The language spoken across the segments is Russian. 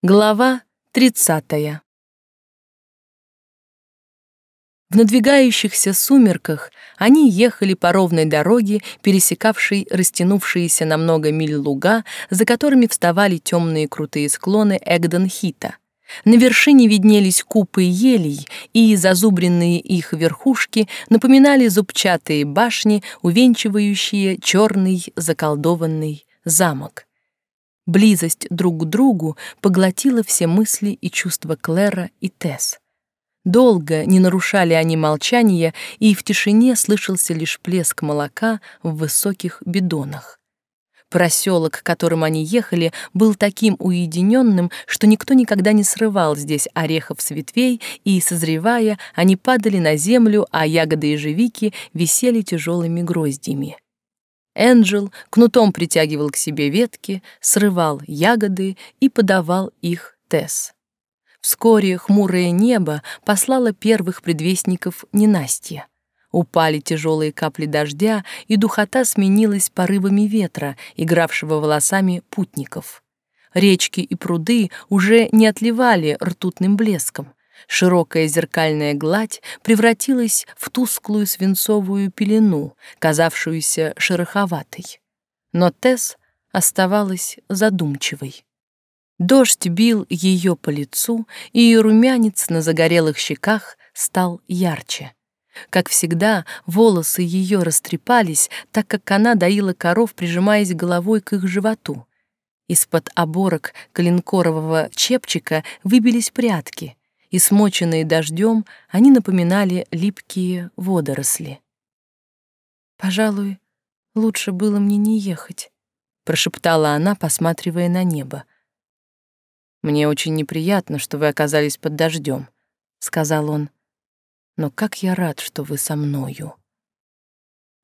Глава 30. В надвигающихся сумерках они ехали по ровной дороге, пересекавшей растянувшиеся на много миль луга, за которыми вставали темные крутые склоны Эгден-Хита. На вершине виднелись купы елей, и зазубренные их верхушки напоминали зубчатые башни, увенчивающие черный заколдованный замок. Близость друг к другу поглотила все мысли и чувства Клэра и Тесс. Долго не нарушали они молчания, и в тишине слышался лишь плеск молока в высоких бидонах. Проселок, которым они ехали, был таким уединенным, что никто никогда не срывал здесь орехов с ветвей, и, созревая, они падали на землю, а ягоды ежевики висели тяжелыми гроздьями. Энджел кнутом притягивал к себе ветки, срывал ягоды и подавал их Тесс. Вскоре хмурое небо послало первых предвестников ненастья. Упали тяжелые капли дождя, и духота сменилась порывами ветра, игравшего волосами путников. Речки и пруды уже не отливали ртутным блеском. Широкая зеркальная гладь превратилась в тусклую свинцовую пелену, казавшуюся шероховатой. Но Тесс оставалась задумчивой. Дождь бил ее по лицу, и румянец на загорелых щеках стал ярче. Как всегда, волосы ее растрепались, так как она доила коров, прижимаясь головой к их животу. Из-под оборок коленкорового чепчика выбились прятки и, смоченные дождем, они напоминали липкие водоросли. «Пожалуй, лучше было мне не ехать», — прошептала она, посматривая на небо. «Мне очень неприятно, что вы оказались под дождем», — сказал он. «Но как я рад, что вы со мною».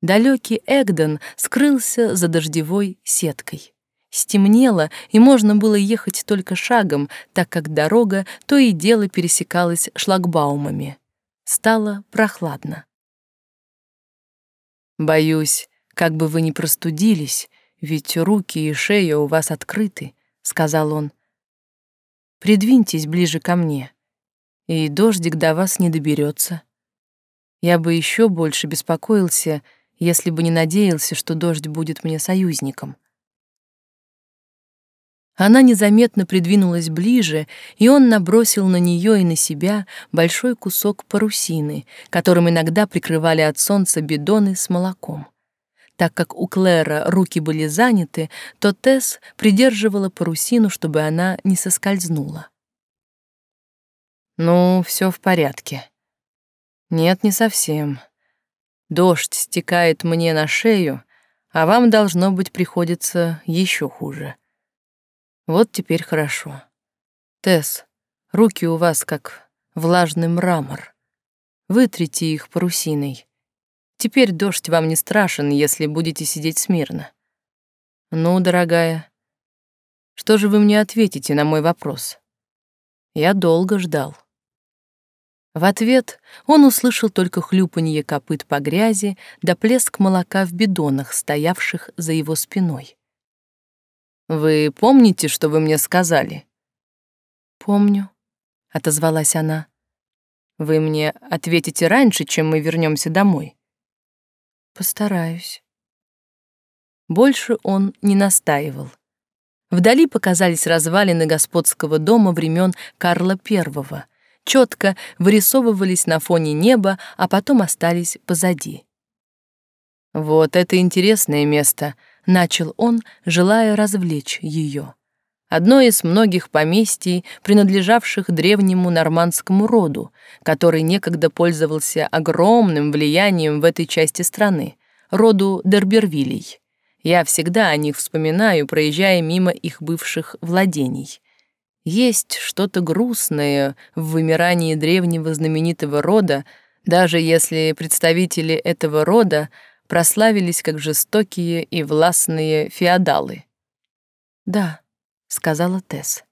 Далекий Эгден скрылся за дождевой сеткой. Стемнело, и можно было ехать только шагом, так как дорога то и дело пересекалась шлагбаумами. Стало прохладно. «Боюсь, как бы вы ни простудились, ведь руки и шея у вас открыты», — сказал он. «Придвиньтесь ближе ко мне, и дождик до вас не доберется. Я бы еще больше беспокоился, если бы не надеялся, что дождь будет мне союзником». Она незаметно придвинулась ближе, и он набросил на нее и на себя большой кусок парусины, которым иногда прикрывали от солнца бидоны с молоком. Так как у Клэра руки были заняты, то Тесс придерживала парусину, чтобы она не соскользнула. «Ну, все в порядке». «Нет, не совсем. Дождь стекает мне на шею, а вам, должно быть, приходится еще хуже». Вот теперь хорошо. Тесс, руки у вас как влажный мрамор. Вытрите их парусиной. Теперь дождь вам не страшен, если будете сидеть смирно. Ну, дорогая, что же вы мне ответите на мой вопрос? Я долго ждал. В ответ он услышал только хлюпанье копыт по грязи да плеск молока в бидонах, стоявших за его спиной. Вы помните, что вы мне сказали? Помню, отозвалась она. Вы мне ответите раньше, чем мы вернемся домой. Постараюсь. Больше он не настаивал. Вдали показались развалины господского дома времен Карла I, четко вырисовывались на фоне неба, а потом остались позади. Вот это интересное место, начал он, желая развлечь ее. Одно из многих поместий, принадлежавших древнему нормандскому роду, который некогда пользовался огромным влиянием в этой части страны, роду Дербервилей. Я всегда о них вспоминаю, проезжая мимо их бывших владений. Есть что-то грустное в вымирании древнего знаменитого рода, даже если представители этого рода прославились как жестокие и властные феодалы. «Да», — сказала Тесс.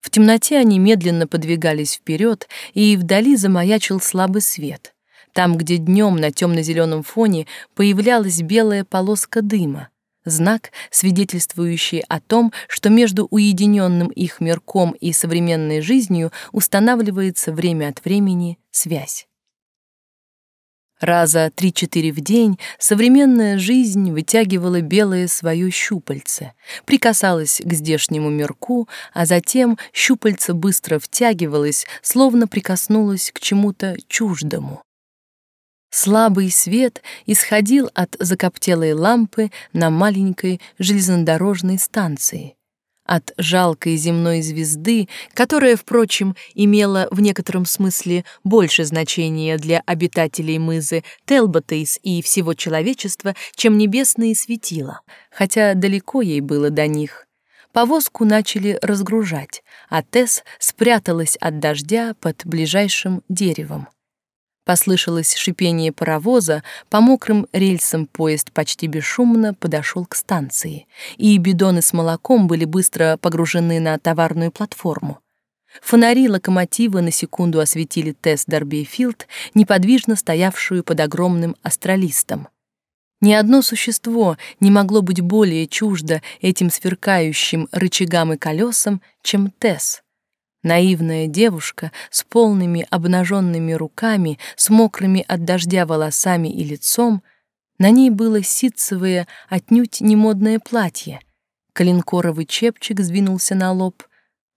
В темноте они медленно подвигались вперед, и вдали замаячил слабый свет. Там, где днем на темно-зеленом фоне появлялась белая полоска дыма, знак, свидетельствующий о том, что между уединенным их мирком и современной жизнью устанавливается время от времени связь. Раза три-четыре в день современная жизнь вытягивала белое свое щупальце, прикасалась к здешнему мирку, а затем щупальце быстро втягивалось, словно прикоснулось к чему-то чуждому. Слабый свет исходил от закоптелой лампы на маленькой железнодорожной станции от жалкой земной звезды, которая, впрочем, имела в некотором смысле больше значения для обитателей мызы Телботейс и всего человечества, чем небесные светила, хотя далеко ей было до них. Повозку начали разгружать, а Тесс спряталась от дождя под ближайшим деревом. Послышалось шипение паровоза, по мокрым рельсам поезд почти бесшумно подошел к станции, и бидоны с молоком были быстро погружены на товарную платформу. Фонари локомотива на секунду осветили Тесс Дорбейфилд, неподвижно стоявшую под огромным астралистом. Ни одно существо не могло быть более чуждо этим сверкающим рычагам и колесам, чем Тесс — Наивная девушка с полными обнаженными руками, с мокрыми от дождя волосами и лицом, на ней было ситцевое, отнюдь не модное платье. Калинкоровый чепчик сдвинулся на лоб.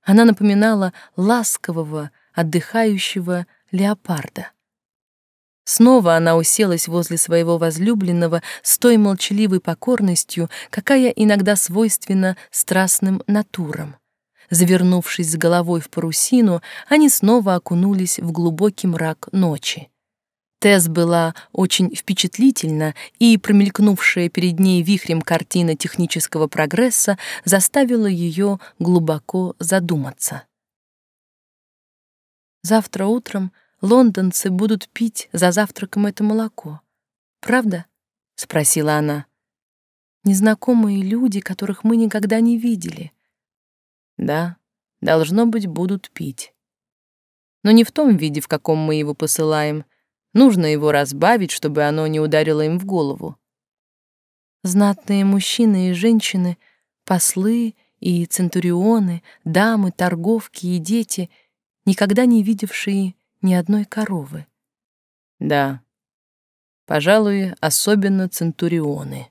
Она напоминала ласкового, отдыхающего леопарда. Снова она уселась возле своего возлюбленного с той молчаливой покорностью, какая иногда свойственна страстным натурам. Завернувшись с головой в парусину, они снова окунулись в глубокий мрак ночи. Тесс была очень впечатлительна, и промелькнувшая перед ней вихрем картина технического прогресса заставила ее глубоко задуматься. Завтра утром лондонцы будут пить за завтраком это молоко. Правда? спросила она. Незнакомые люди, которых мы никогда не видели. Да, должно быть, будут пить. Но не в том виде, в каком мы его посылаем. Нужно его разбавить, чтобы оно не ударило им в голову. Знатные мужчины и женщины, послы и центурионы, дамы, торговки и дети, никогда не видевшие ни одной коровы. Да, пожалуй, особенно центурионы.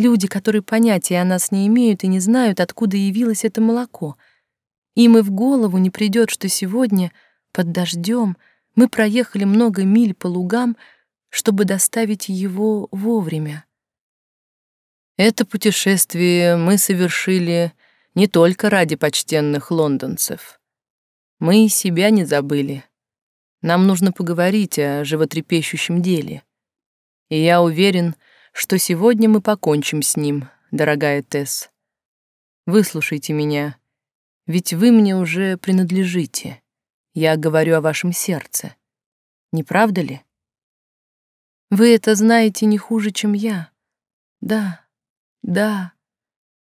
Люди, которые понятия о нас не имеют и не знают, откуда явилось это молоко. Им и в голову не придет, что сегодня, под дождем, мы проехали много миль по лугам, чтобы доставить его вовремя. Это путешествие мы совершили не только ради почтенных лондонцев. Мы и себя не забыли. Нам нужно поговорить о животрепещущем деле. И я уверен, что что сегодня мы покончим с ним, дорогая Тесс. Выслушайте меня, ведь вы мне уже принадлежите. Я говорю о вашем сердце. Не правда ли? Вы это знаете не хуже, чем я. Да, да.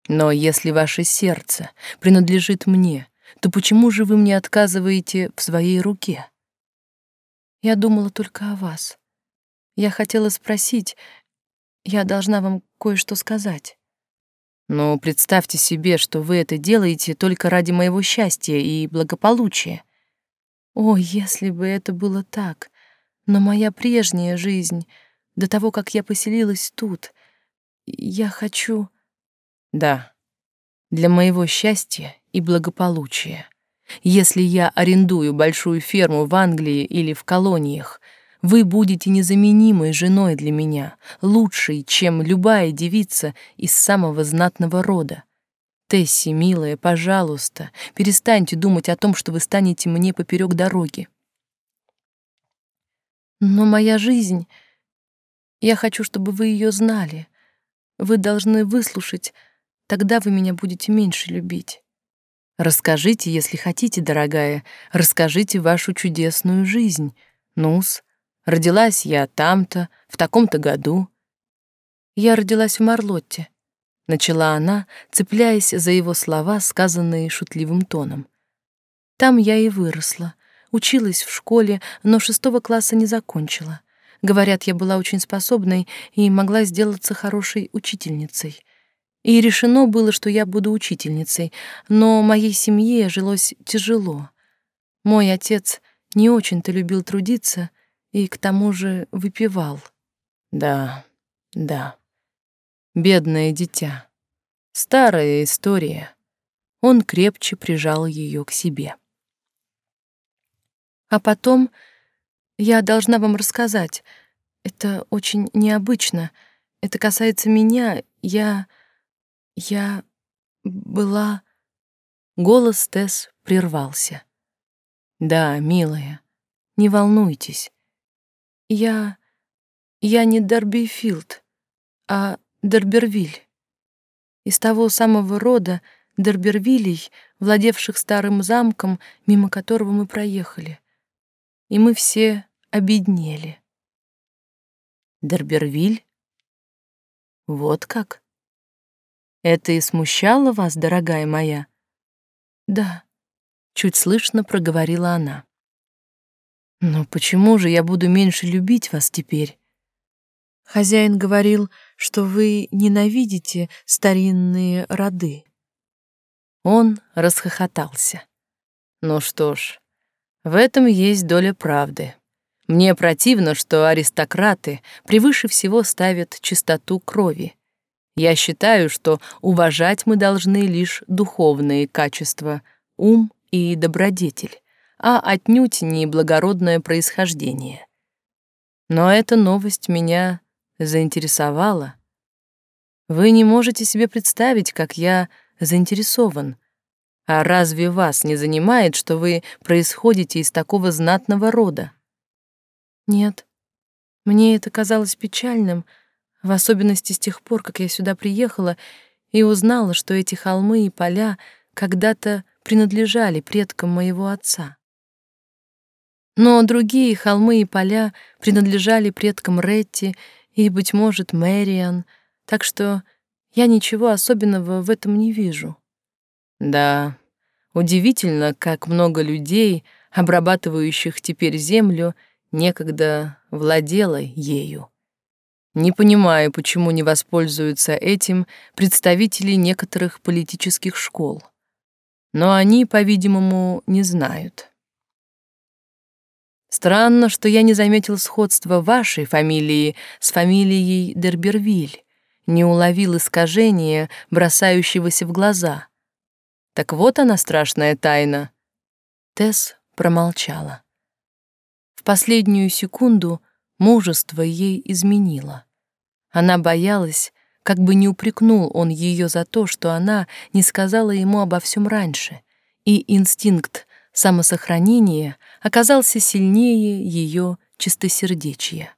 Но если ваше сердце принадлежит мне, то почему же вы мне отказываете в своей руке? Я думала только о вас. Я хотела спросить, я должна вам кое-что сказать. Но представьте себе, что вы это делаете только ради моего счастья и благополучия. О, если бы это было так. Но моя прежняя жизнь, до того, как я поселилась тут, я хочу... Да, для моего счастья и благополучия. Если я арендую большую ферму в Англии или в колониях, вы будете незаменимой женой для меня, лучшей, чем любая девица из самого знатного рода. Тесси, милая, пожалуйста, перестаньте думать о том, что вы станете мне поперек дороги. Но моя жизнь... Я хочу, чтобы вы ее знали. Вы должны выслушать, тогда вы меня будете меньше любить. Расскажите, если хотите, дорогая, расскажите вашу чудесную жизнь. Нус, Родилась я там-то, в таком-то году. Я родилась в Марлотте, начала она, цепляясь за его слова, сказанные шутливым тоном. Там я и выросла, училась в школе, но шестого класса не закончила. Говорят, я была очень способной и могла сделаться хорошей учительницей. И решено было, что я буду учительницей, но моей семье жилось тяжело. Мой отец не очень-то любил трудиться и к тому же выпивал. Да, да. Бедное дитя. Старая история. Он крепче прижал ее к себе. А потом я должна вам рассказать. Это очень необычно. Это касается меня. Я... я была... Голос Тесс прервался. Да, милая, не волнуйтесь. Я... я не Дербифилд, а Дербервиль. Из того самого рода Дербервилей, владевших старым замком, мимо которого мы проехали и мы все обеднели. Дербервиль? Вот как? Это и смущало вас, дорогая моя? Да, чуть слышно проговорила она. Но почему же я буду меньше любить вас теперь? Хозяин говорил, что вы ненавидите старинные роды. Он расхохотался. Ну что ж, в этом есть доля правды. Мне противно, что аристократы превыше всего ставят чистоту крови. Я считаю, что уважать мы должны лишь духовные качества, ум и добродетель, а отнюдь не благородное происхождение. Но эта новость меня заинтересовала. Вы не можете себе представить, как я заинтересован, а разве вас не занимает, что вы происходите из такого знатного рода? Нет. Мне это казалось печальным, в особенности с тех пор, как я сюда приехала и узнала, что эти холмы и поля когда-то принадлежали предкам моего отца. Но другие холмы и поля принадлежали предкам Ретти и, быть может, Мэриан, так что я ничего особенного в этом не вижу. Да, удивительно, как много людей, обрабатывающих теперь землю, некогда владело ею. Не понимаю, почему не воспользуются этим представители некоторых политических школ. Но они, по-видимому, не знают. Странно, что я не заметил сходства вашей фамилии с фамилией Дербервиль, не уловил искажения, бросающегося в глаза — так вот она, страшная тайна. Тесс промолчала. В последнюю секунду мужество ей изменило. Она боялась, как бы не упрекнул он ее за то, что она не сказала ему обо всем раньше, и инстинкт самосохранения оказался сильнее ее чистосердечия.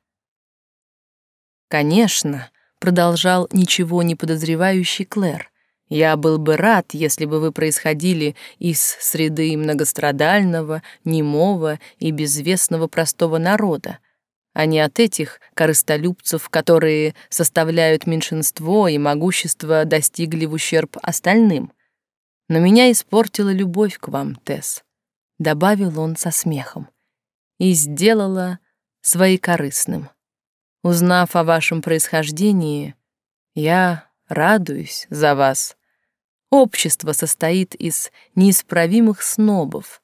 Конечно, продолжал ничего не подозревающий Клэр, я был бы рад, если бы вы происходили из среды многострадального, немого и безвестного простого народа, а не от этих корыстолюбцев, которые составляют меньшинство и могущество достигли в ущерб остальным. Но меня испортила любовь к вам, Тесс, — добавил он со смехом, — и сделала своекорыстным. Узнав о вашем происхождении, я радуюсь за вас. Общество состоит из неисправимых снобов,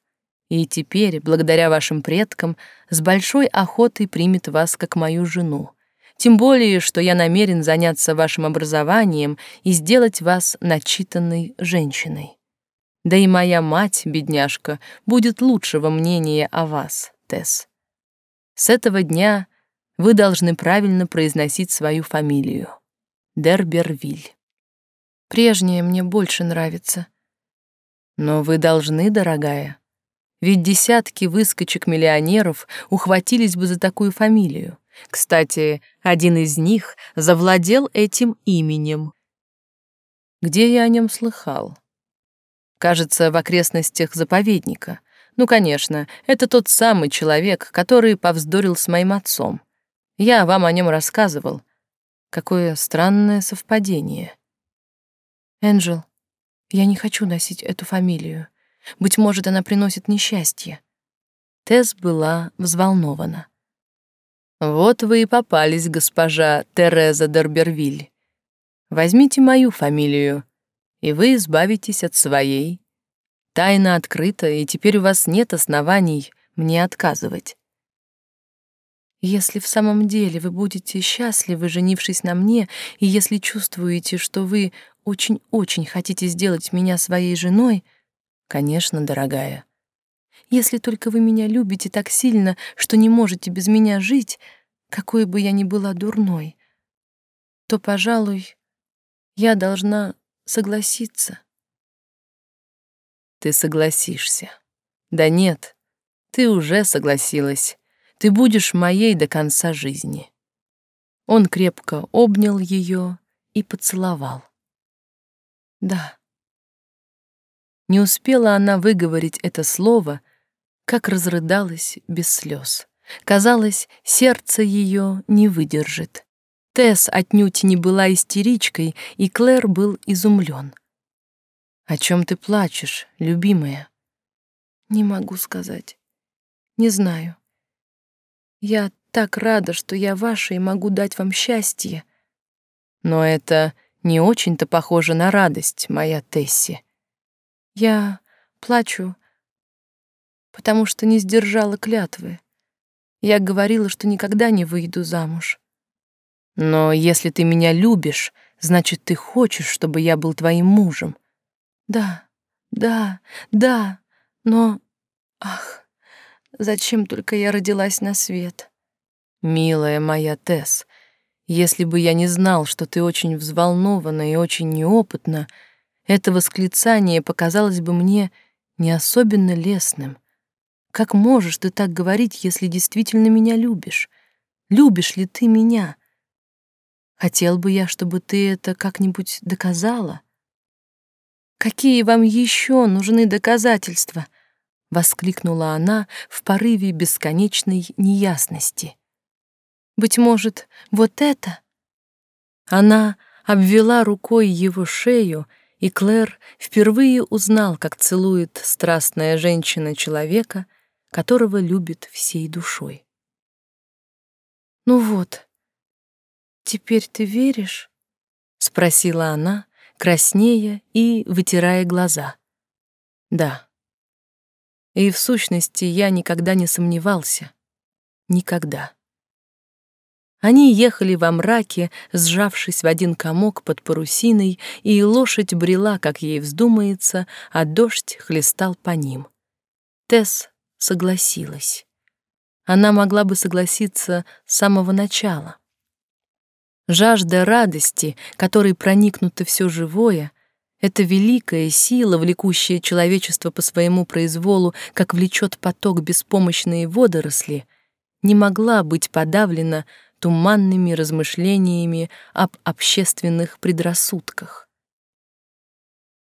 и теперь, благодаря вашим предкам, с большой охотой примет вас как мою жену. Тем более, что я намерен заняться вашим образованием и сделать вас начитанной женщиной. Да и моя мать, бедняжка, будет лучшего мнения о вас, Тесс. С этого дня вы должны правильно произносить свою фамилию. Дербервиль. Прежнее мне больше нравится. Но вы должны, дорогая. Ведь десятки выскочек-миллионеров ухватились бы за такую фамилию. Кстати, один из них завладел этим именем. Где я о нем слыхал? Кажется, в окрестностях заповедника. Ну, конечно, это тот самый человек, который повздорил с моим отцом. Я вам о нем рассказывал. Какое странное совпадение. Энджел, я не хочу носить эту фамилию. Быть может, она приносит несчастье. Тесс была взволнована. Вот вы и попались, госпожа Тереза Дербервиль. Возьмите мою фамилию, и вы избавитесь от своей. Тайна открыта, и теперь у вас нет оснований мне отказывать. Если в самом деле вы будете счастливы, женившись на мне, и если чувствуете, что вы очень-очень хотите сделать меня своей женой, конечно, дорогая, если только вы меня любите так сильно, что не можете без меня жить, какой бы я ни была дурной, то, пожалуй, я должна согласиться. Ты согласишься. Да нет, ты уже согласилась. Ты будешь моей до конца жизни. Он крепко обнял ее и поцеловал. Да. Не успела она выговорить это слово, как разрыдалась без слез. Казалось, сердце ее не выдержит. Тесс отнюдь не была истеричкой, и Клэр был изумлен. «О чем ты плачешь, любимая?» «Не могу сказать. Не знаю. Я так рада, что я ваша и могу дать вам счастье». «Но это не очень-то похоже на радость, моя Тесси». «Я плачу, потому что не сдержала клятвы. Я говорила, что никогда не выйду замуж. Но если ты меня любишь, значит, ты хочешь, чтобы я был твоим мужем. Да, да, да, но... Ах, зачем только я родилась на свет? Милая моя Тесс, если бы я не знал, что ты очень взволнована и очень неопытна, это восклицание показалось бы мне не особенно лестным. Как можешь ты так говорить, если действительно меня любишь? Любишь ли ты меня? Хотел бы я, чтобы ты это как-нибудь доказала. Какие вам еще нужны доказательства? воскликнула она в порыве бесконечной неясности. Быть может, вот это? Она обвела рукой его шею, и Клэр впервые узнал, как целует страстная женщина человека, которого любит всей душой. «Ну вот, теперь ты веришь?» — спросила она, краснея и вытирая глаза. «Да». И в сущности я никогда не сомневался. Никогда. Они ехали во мраке, сжавшись в один комок под парусиной, и лошадь брела, как ей вздумается, а дождь хлестал по ним. Тесс согласилась. Она могла бы согласиться с самого начала. Жажда радости, которой проникнуто все живое, это великая сила, влекущая человечество по своему произволу, как влечет поток беспомощные водоросли, не могла быть подавлена туманными размышлениями об общественных предрассудках.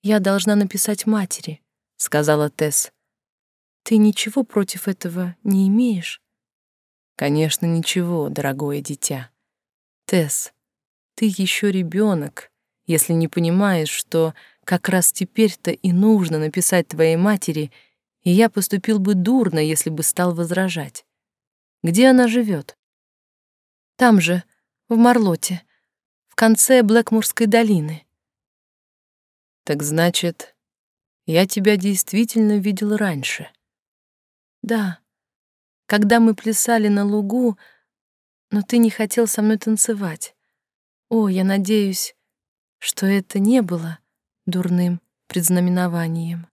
«Я должна написать матери», — сказала Тесс. Ты ничего против этого не имеешь? Конечно, ничего, дорогое дитя. Тесс, ты еще ребенок, если не понимаешь, что как раз теперь-то и нужно написать твоей матери, и я поступил бы дурно, если бы стал возражать. Где она живет? Там же, в Марлоте, в конце Блэкмурской долины. Так значит, я тебя действительно видел раньше. Да, когда мы плясали на лугу, но ты не хотел со мной танцевать. О, я надеюсь, что это не было дурным предзнаменованием.